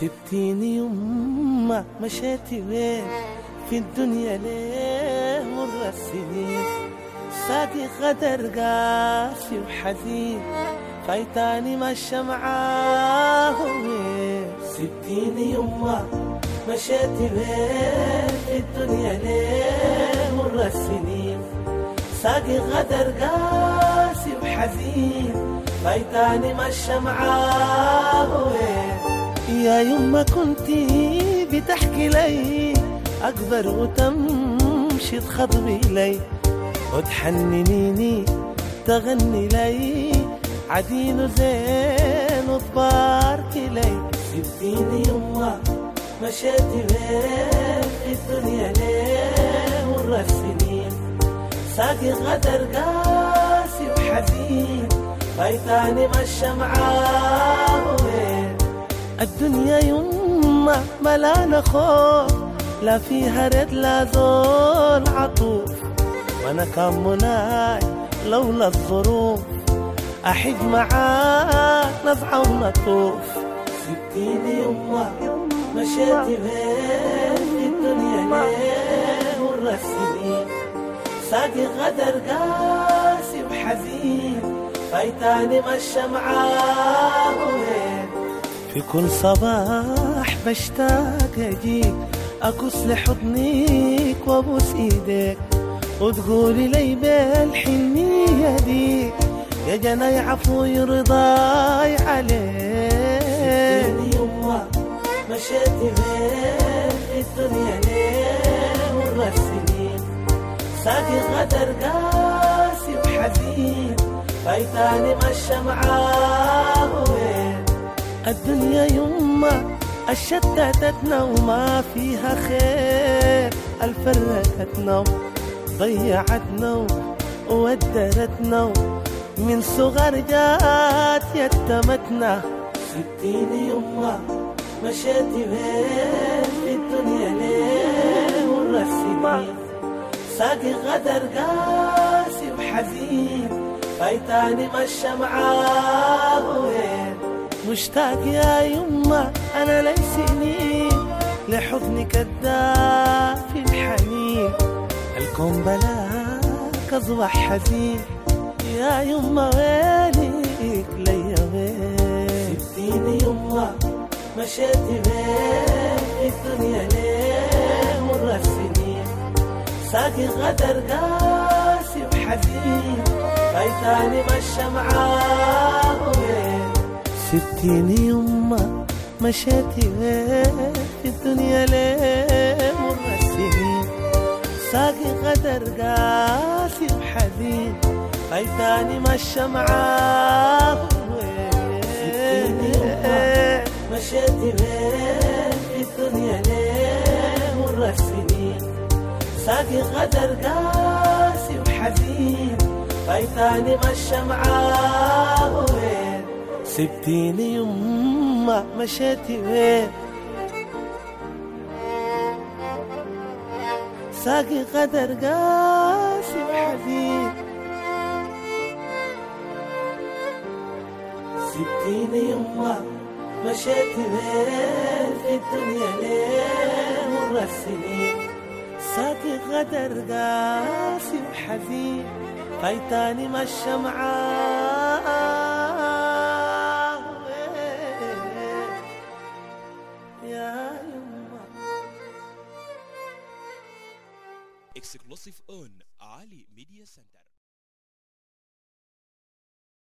ستين يما مشيت وين في الدنيا ليه مر السنين ساقي غدر قاسي وحزين فايتاني ماشى معاه وين ستين يما مشيت وين في الدنيا ليه مر السنين ساقي غدر قاسي وحزين فايتاني ماشى معاه وين يا يما كنتي بتحكي لي أكبر وتمشي تخطبي لي. وتحننيني تغني لي. عدين زين وتباركي لي. سبتيني يما مشيت ليه في الدنيا ليه؟ مر السنين ساقي غدر قاسي وحزين فايتاني مشى وين الدنيا يما ملانة خوف لا فيها رد لا زول عطوف. وأنا كان مناي لولا الظروف أحج معاك نزعة ونطوف. سبتيني يما مشيت ليه في الدنيا ليه مر السنين ساقي غدر قاسي وحزين فايتاني مشى معاه وين؟ في كل صباح بشتاق أجيك إكس لحضنيك وأبوس إيديك. وتقولي لي بالحنية ديك يا جناي عفو يرضاي عليك. يما مشيت فين في الدنيا ليه مر السنين ساقي غدر قاسي وحزين فايتاني معاه وين الدنيا يما الشتتتنا وما فيها خير. الفرقتنا ضيعتنا وودرتنا من صغر جات يتمتنا ستين يما مشيت وين في الدنيا ليه السنين ساقي غدر قاسي وحزين. فايتاني مشى معاه وين؟ مشتاق يا يما أنا لي سنين لحضنك الدافي الحنين. الكون بلاك اصبح حزين. يا يما ويلك ليا وين؟ سبتيني يما مشيت وين في الدنيا ليه مر السنين ساقي غدر قاسي وحزين. فايتاني وين سبتيني يما مشيتي وين في الدنيا ليه مر السنين ساقي غدر قاسي وحزين. مشى معاه وين مشيتي في الدنيا ليه مر السنين ساقي غدر قاسي وحزين. فايتاني مشى معاه وين سبتيني يما مشيتي وين ساقي غدر قاسي وحزين سبتيني يما مشيتي وين في الدنيا ليه مر السنين ساقي غدر قاسي وحزين فايتاني مشى معاه اكسكلوسيف اون علي ميديا سنتر